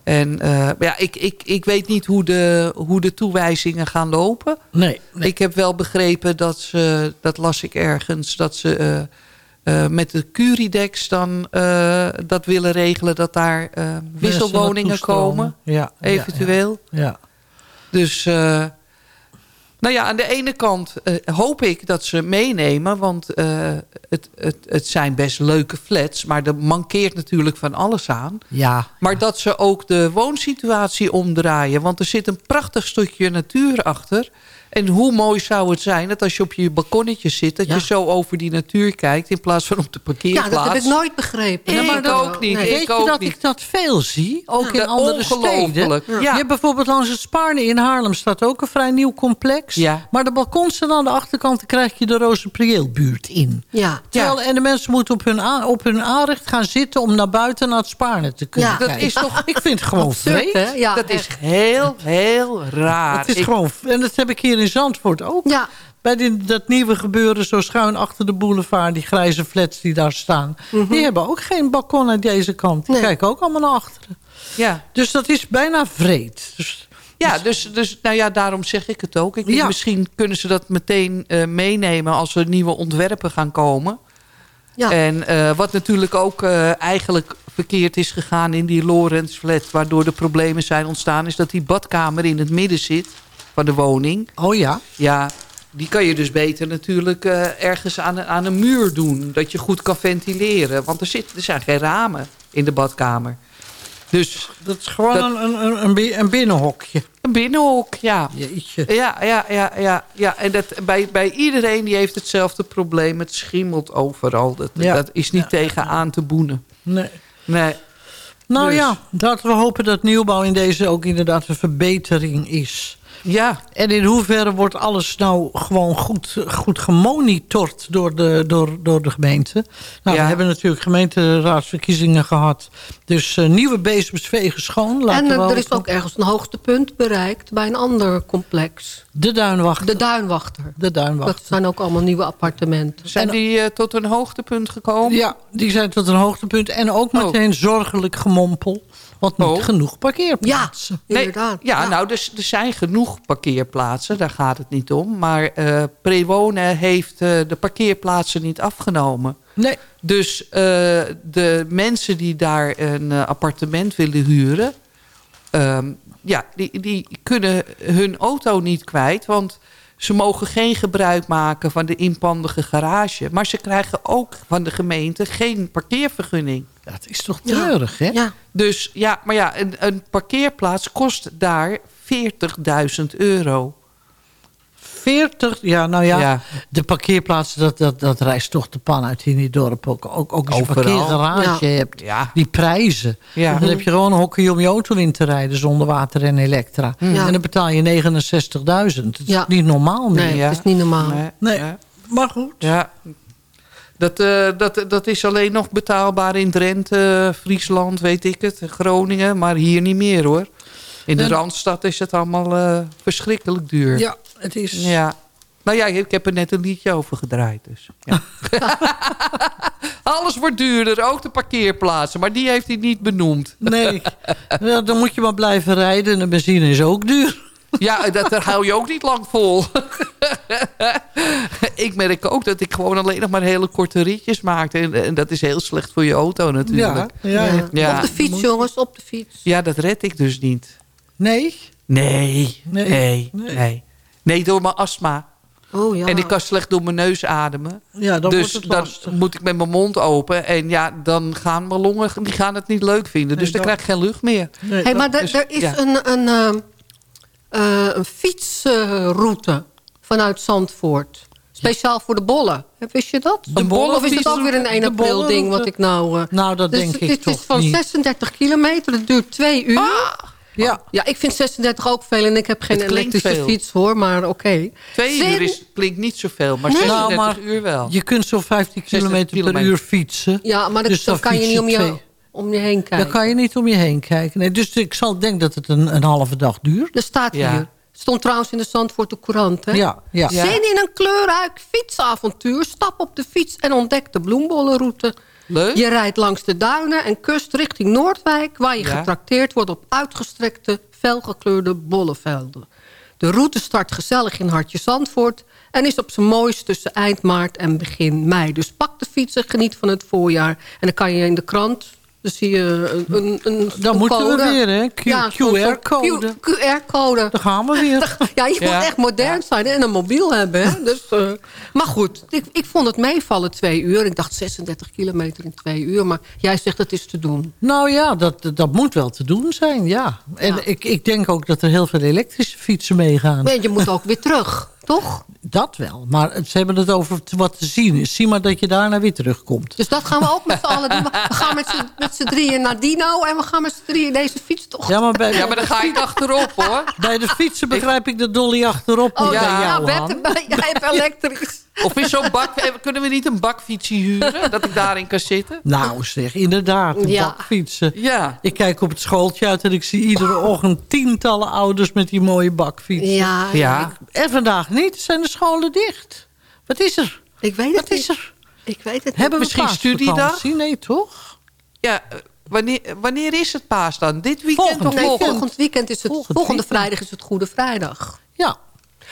En eh, ja, ik, ik, ik weet niet hoe de, hoe de toewijzingen gaan lopen. Nee, nee. Ik heb wel begrepen dat ze, dat las ik ergens... dat ze eh, met de Curidex dan dat willen regelen... dat daar wisselwoningen komen, Ja, ja, eventueel. Ja. Dus, eh, nou ja, aan de ene kant eh, hoop ik dat ze meenemen. Want eh, het, het, het zijn best leuke flats. Maar er mankeert natuurlijk van alles aan. ja. Maar dat ze ook de woonsituatie omdraaien. Want er zit een prachtig stukje natuur achter. En hoe mooi zou het zijn dat als je op je balkonnetje zit... dat Ja. je zo over die natuur kijkt in plaats van op de Ja, parkeerplaats. dat heb ik nooit begrepen. Ik Ja, maar ook niet. nee. Ik Weet je ook dat niet. ik dat veel zie? Ook in Ja, andere steden. ongelooflijk. Ja. Je hebt bijvoorbeeld langs het Spaarne in Haarlem staat ook een vrij nieuw complex. Ja. Maar de balkons staan aan de achterkant, dan krijg je de Rozenprieelbuurt in. Ja. Terwijl, En de mensen moeten op hun, op hun aanrecht gaan zitten om naar buiten naar het Spaarne te kunnen Ja. Dat kijken. is toch... Ik vind het gewoon vreemd. Ja, dat is heel, heel raar. Het is Ik- gewoon, en dat heb ik hier in Zandvoort ook. Ja. Bij die, dat nieuwe gebeuren zo schuin achter de boulevard... die grijze flats die daar staan... die hebben ook geen balkon aan deze kant. Die Nee. kijken ook allemaal naar achteren. Ja, Dus dat is bijna vreed. Dus, ja dus, dus nou ja, daarom zeg ik het ook. Ik denk, Ja. Misschien kunnen ze dat meteen eh, meenemen als er nieuwe ontwerpen gaan komen. Ja. En eh, wat natuurlijk ook eh, eigenlijk verkeerd is gegaan in die Lorentz flat... waardoor de problemen zijn ontstaan... is dat die badkamer in het midden zit van de woning. oh ja, Ja, die kan je dus beter natuurlijk eh, ergens aan, een- aan een muur doen. Dat je goed kan ventileren. Want er, zit, er zijn geen ramen in de badkamer. Dus dat is gewoon Dat- een, een, een, bi- een binnenhokje. een binnenhok, ja. Jeetje. Ja, ja, ja, ja, ja. En dat, bij, bij iedereen die heeft hetzelfde probleem. Het schimmelt overal. Dat, Ja. dat is niet tegen aan te boenen. Nee. Nee. Nou Dus. ja, laten we hopen dat nieuwbouw in deze ook inderdaad een verbetering is. Ja. En in hoeverre wordt alles nou gewoon goed, goed gemonitord door de, door, door de gemeente? Nou, Ja. we hebben natuurlijk gemeenteraadsverkiezingen gehad. Dus eh, nieuwe bezems vegen schoon. Laten En er is ook ergens een hoogtepunt bereikt bij een ander complex. De Duinwachter. De Duinwachter. De Duinwachter. Dat zijn ook allemaal nieuwe appartementen. Zijn die eh, tot een hoogtepunt gekomen? Ja, die zijn tot een hoogtepunt. En ook Oh. meteen zorgelijk gemompel. Want niet Oh. genoeg parkeerplaatsen. Nee, Inderdaad. Ja, nou, dus, er zijn genoeg parkeerplaatsen. Daar gaat het niet om. Maar eh Prewonen heeft eh, de parkeerplaatsen niet afgenomen. Nee. Dus eh, de mensen die daar een appartement willen huren... ehm, ja, die, die kunnen hun auto niet kwijt. Want ze mogen geen gebruik maken van de inpandige garage. Maar ze krijgen ook van de gemeente geen parkeervergunning. Dat is toch treurig, hè? Ja. Dus ja, maar ja, een, een parkeerplaats kost daar 40.000 euro. 40, ja, nou ja, Ja. de parkeerplaatsen, dat, dat, dat reist toch de pan uit in die dorp. Ook, ook, ook als je een parkeergarage Ja. hebt, Ja. die prijzen. Ja. Dan heb je gewoon een hockey om je auto in te rijden zonder water en elektra. Ja. En dan betaal je 69.000. Dat is Ja. niet normaal meer. Nee, Ja. dat is niet normaal. Nee. Maar goed. Ja. Dat, eh, dat, dat is alleen nog betaalbaar in Drenthe, Friesland, weet ik het, Groningen. Maar hier niet meer hoor. In de En- Randstad is het allemaal eh, verschrikkelijk duur. Ja, het is... Ja. Nou ja, ik heb er net een liedje over gedraaid. Dus. Ja. Alles wordt duurder, ook de parkeerplaatsen. Maar die heeft hij niet benoemd. Nee, ja, dan moet je maar blijven rijden. En de benzine is ook duur. Ja, dat daar hou je ook niet lang vol. ik merk ook dat ik gewoon alleen nog maar hele korte ritjes maak. En, en dat is heel slecht voor je auto natuurlijk. Ja, ja, ja. Ja. Op de fiets, jongens, op de fiets. Ja, dat red ik dus niet. Nee? Nee, Nee. nee, nee. Nee, door mijn astma. Oh ja. En ik kan slecht door mijn neus ademen. Ja, dan dus wordt het dan moet ik met mijn mond open. En ja, dan gaan mijn longen die gaan het niet leuk vinden. Dus Nee, dan krijg ik geen lucht meer. Nee, hey, maar er- dus, er is ja. een, een, eh, een fietsroute vanuit Zandvoort. Speciaal voor de bollen. Wist je dat? De bollen- of is het ook weer een 1 de april ding wat ik nou... eh, Nou, dat dus denk het, ik het toch is van niet. 36 kilometer, het duurt twee uur. Ja, Ja, ik vind 36 ook veel en ik heb geen Het elektrische veel. fiets hoor, maar oké. Twee Zin- uur is, klinkt niet zoveel, maar Nee. 36 Nou, maar uur wel. je kunt zo'n 15 kilometer per uur fietsen. Ja, maar dat, Dus dan dan kan je niet om je, twee. Om je heen kijken. Dan kan je niet om je heen kijken. Nee, dus ik zal denk dat het een, een halve dag duurt. Er staat Ja. hier. Stond trouwens in de Zandvoortse Courant. Hè? Ja, ja. Ja. Zin in een kleurrijk fietsavontuur. Stap op de fiets en ontdek de bloembollenroute. Leuk. Je rijdt langs de duinen en kust richting Noordwijk... waar je Ja. getrakteerd wordt op uitgestrekte, felgekleurde bollenvelden. De route start gezellig in Hartje Zandvoort... en is op zijn mooist tussen eind maart en begin mei. Dus pak de fiets en geniet van het voorjaar. En dan kan je in de krant... Dan zie je een, een, een Dan moeten we weer, hè? Ja, QR-code. QR-code. Dan gaan we weer. Ja, je Ja. moet echt modern zijn en een mobiel hebben. Hè? Dus, eh, maar goed, ik, ik vond het meevallen twee uur. Ik dacht 36 kilometer in twee uur. Maar jij zegt dat is te doen. Nou ja, dat, dat moet wel te doen zijn, ja. En Ja. Ik, ik denk ook dat er heel veel elektrische fietsen meegaan. Nee, je moet ook weer terug, toch? Dat wel, maar ze hebben het over wat te zien is. Zie maar dat je daarna weer terugkomt. Dus dat gaan we ook met z'n allen doen. We gaan met z'n- drieën naar Dino... en we gaan met z'n drieën deze fietstocht. Ja, maar bij, Ja, maar dan ga je het achterop hoor. bij de fietsen begrijp ik de dolly achterop moet Oh bij ja, jou, ja jij hebt elektrisch. Of is zo'n bak, eh, kunnen we niet een bakfietsje huren? Dat ik daarin kan zitten? Nou zeg, inderdaad, een Ja. bakfietsen. Ja. Ik kijk op het schooltje uit en ik zie iedere ochtend tientallen ouders met die mooie bakfietsen. Ja, Ja. En vandaag niet, zijn de scholen dicht. Wat is er? ik weet het Wat is niet. er? Ik weet het Hebben we Misschien studiedag? Nee, toch? Ja, wanneer, wanneer is het paas dan? Dit weekend Volgend of niet. Nee, volgend? volgend weekend is het... Volgend volgende weekend. vrijdag is het Goede Vrijdag. Ja.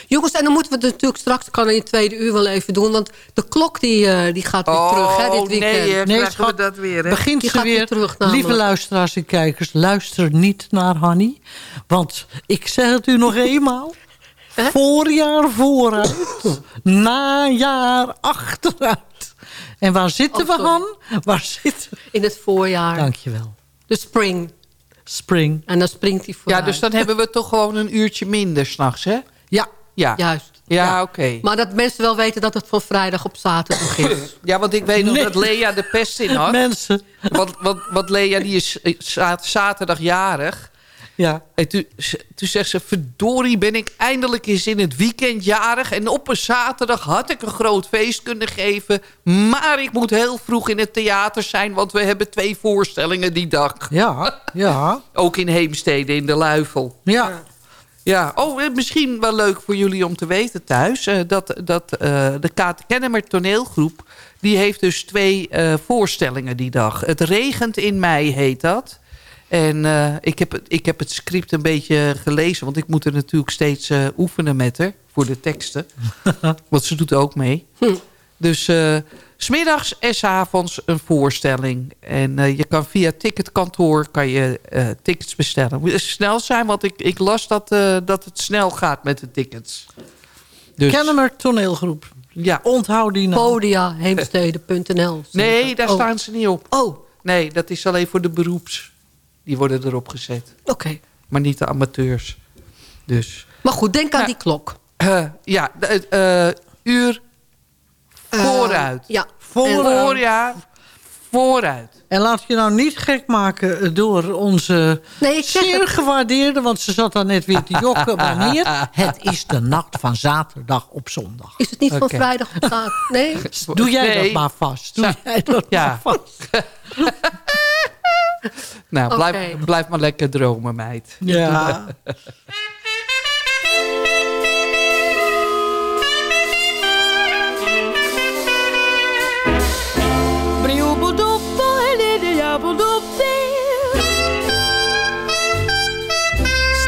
Jongens, en dan moeten we het natuurlijk straks... kan in het tweede uur wel even doen... want de klok die, eh, die gaat weer terug hè, dit weekend. Oh, nee, eh, Nee, krijgen schat, we dat weer, hè? Begint Die ze gaat weer weer. terug. Lieve luisteraars en kijkers, luister niet naar Hanny. Want ik zeg het u nog eenmaal. Voorjaar vooruit, najaar achteruit. En waar zitten Oh, we. Han? Waar zitten we? In het voorjaar. Dankjewel. De spring. Spring. En dan springt hij Ja, vooruit. dus dan hebben we toch gewoon een uurtje minder s'nachts, hè? Ja, Ja. Juist. Ja, oké. Maar dat mensen wel weten dat het van vrijdag op zaterdag is. Ja, want ik weet nog Nee. dat Lea de pest in had. mensen. Want, want, want Lea die is eh, za- zaterdag jarig. Ja. En toen, toen zegt ze, verdorie ben ik eindelijk eens in het weekend jarig. En op een zaterdag had ik een groot feest kunnen geven. Maar ik moet heel vroeg in het theater zijn. Want we hebben twee voorstellingen die dag. Ja, ja. Ook in Heemstede, in de Luifel. Ja. Ja, oh, eh, misschien wel leuk voor jullie om te weten thuis... eh, dat, dat eh, de Kaat Kennemer toneelgroep... die heeft dus twee voorstellingen die dag. Het regent in mei heet dat. En eh, ik, heb, het- ik heb het script een beetje gelezen... want ik moet er natuurlijk steeds eh, oefenen met haar... voor de teksten. want ze doet ook mee. Dus eh, smiddags en s avonds een voorstelling. En eh, je kan via ticketkantoor kan je, eh, tickets bestellen. Moet je snel zijn, want ik, ik las dat, eh, dat het snel gaat met de tickets. Dus, Kennemer toneelgroep. ja. Onthoud die naam. Podiaheemstede.nl. Nee, daar Oh. staan ze niet op. Oh, Nee, dat is alleen voor de beroeps. Die worden erop gezet. oké. Maar niet de amateurs. Dus, Maar goed, denk aan Nou, die klok. eh, ja, de- eh, uur Eh, vooruit. ja. Vooruit. Voorjaar, vooruit. En laat je nou niet gek maken door onze Nee, ik zeg zeer het. gewaardeerde... want ze zat daar net weer te jokken manier. Het is de nacht van zaterdag op zondag. Is het niet van vrijdag op zaterdag? Nee? Doe jij Nee. dat maar vast. Doe jij dat Ja. maar vast. Nou, blijf, Oké. blijf maar lekker dromen, meid. Ja.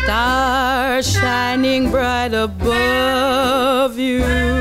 Stars shining bright above you.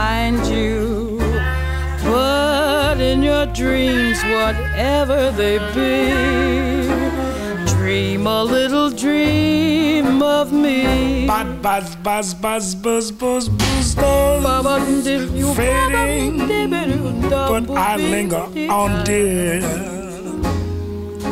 behind you. But in your dreams, whatever they be, dream a little dream of me. Buzz, buzz, buzz, buzz, buzz, buzz, buzz, fading, but I linger on, dear.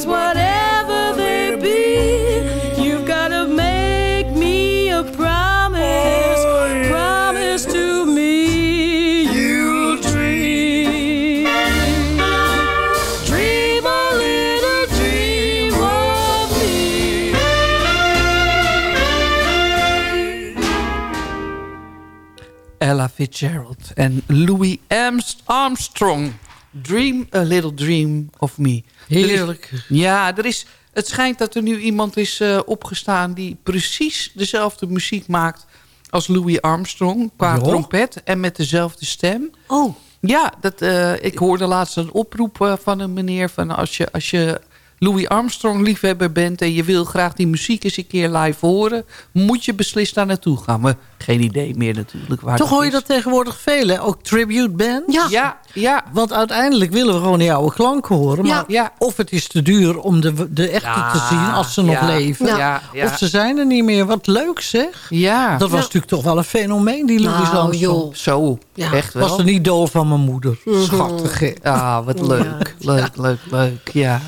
Dreams, whatever they be, you've gotta make me a promise. Oh, yeah. Promise to me you'll dream. Dream a little dream of me. Ella Fitzgerald en Louis Armstrong. Dream a little dream of me. Heerlijk. Er is- ja, er is, het schijnt dat er nu iemand is eh, opgestaan... die precies dezelfde muziek maakt als Louis Armstrong... qua trompet en met dezelfde stem. Oh, Ja, dat, eh, ik hoorde laatst een oproep eh, van een meneer... van als je, als je Louis Armstrong liefhebber bent... en je wil graag die muziek eens een keer live horen... moet je beslist daar naartoe gaan. Maar geen idee meer natuurlijk. Waar Toch hoor je dat tegenwoordig veel, hè? Ook tribute bands. Ja. Ja, ja. Want uiteindelijk willen we gewoon die oude klanken horen. Maar Ja. Ja. of het is te duur om de, de echte Ja, te zien als ze nog leven. Ja, ja. Of ze zijn er niet meer. Wat leuk zeg. Ja, Dat was natuurlijk toch wel een fenomeen, die Louis Nou, Armstrong. joh. zo. Ja. Echt wel. was een idool van mijn moeder. Mhm. Schattig, hè? Ah, wat leuk. Leuk, leuk, leuk. Ja.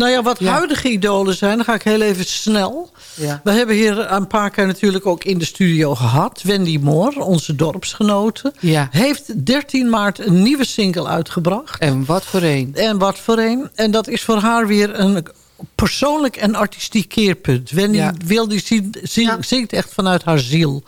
Nou ja, wat Ja. huidige idolen zijn, dan ga ik heel even snel. Ja. We hebben hier een paar keer natuurlijk ook in de studio gehad. Wendy Moore, onze dorpsgenote, Ja. heeft 13 maart een nieuwe single uitgebracht. En wat voor een. En wat voor een. En dat is voor haar weer een persoonlijk en artistiek keerpunt. Wendy Ja. wil die zingt, zingt, Ja. zingt echt vanuit haar ziel.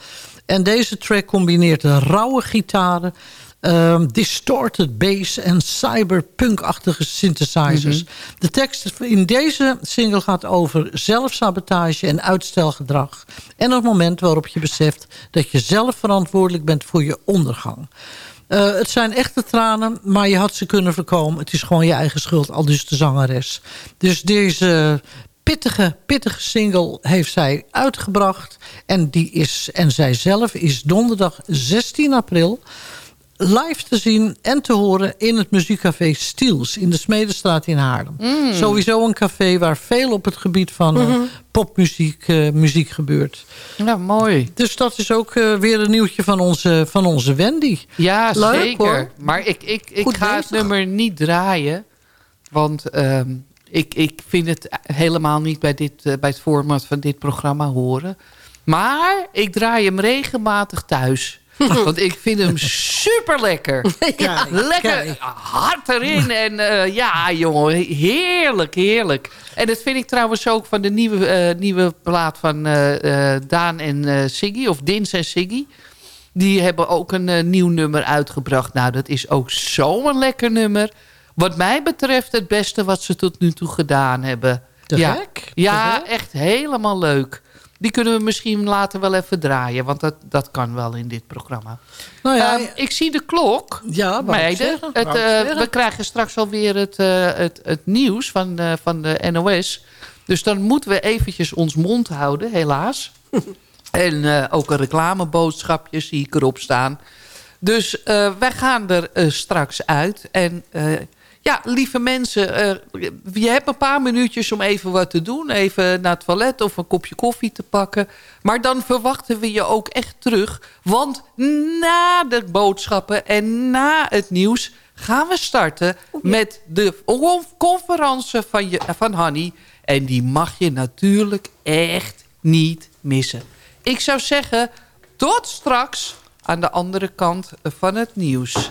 En deze track combineert de rauwe gitaren... ehm, distorted bass en cyberpunk-achtige synthesizers. De tekst in deze single gaat over zelfsabotage en uitstelgedrag. En het moment waarop je beseft dat je zelf verantwoordelijk bent voor je ondergang. Eh, het zijn echte tranen, maar je had ze kunnen voorkomen. Het is gewoon je eigen schuld, al dus de zangeres. Dus deze pittige, pittige single heeft zij uitgebracht. En, die is, en zij zelf is donderdag 16 april live te zien en te horen in het muziekcafé Stiels in de Smedestraat in Haarlem. Sowieso een café waar veel op het gebied van eh, popmuziek eh, muziek gebeurt. Ja, mooi. Dus dat is ook eh, weer een nieuwtje van onze, van onze Wendy. Ja, Leuk, zeker. hoor. Maar ik, ik, ik Goed ga het nummer niet draaien. Want ehm, ik, ik vind het helemaal niet bij, dit, bij het format van dit programma horen. Maar ik draai hem regelmatig thuis. Want ik vind hem super lekker. Kijk, Lekker kijk. hard erin. En eh, ja, jongen, heerlijk, heerlijk. En dat vind ik trouwens ook van de nieuwe, eh, nieuwe plaat van eh, Daan en Siggy. Of Dins en Siggy. Die hebben ook een nieuw nummer uitgebracht. Nou, dat is ook zo'n lekker nummer. Wat mij betreft het beste wat ze tot nu toe gedaan hebben. Te ja. gek, Ja, echt helemaal leuk. Die kunnen we misschien later wel even draaien. Want dat, dat kan wel in dit programma. Nou ja, Ehm, ik zie de klok. ja Meiden, het, zeggen. we krijgen straks alweer het, eh, het, het nieuws van, eh, van de NOS. Dus dan moeten we eventjes ons mond houden, helaas. en ook een reclameboodschapje zie ik erop staan. Dus wij gaan er straks uit. En ja, lieve mensen, eh, je hebt een paar minuutjes om even wat te doen. Even naar het toilet of een kopje koffie te pakken. Maar dan verwachten we je ook echt terug. Want na de boodschappen en na het nieuws gaan we starten met de conferentie van, je, van Hanny. En die mag je natuurlijk echt niet missen. Ik zou zeggen, tot straks aan de andere kant van het nieuws.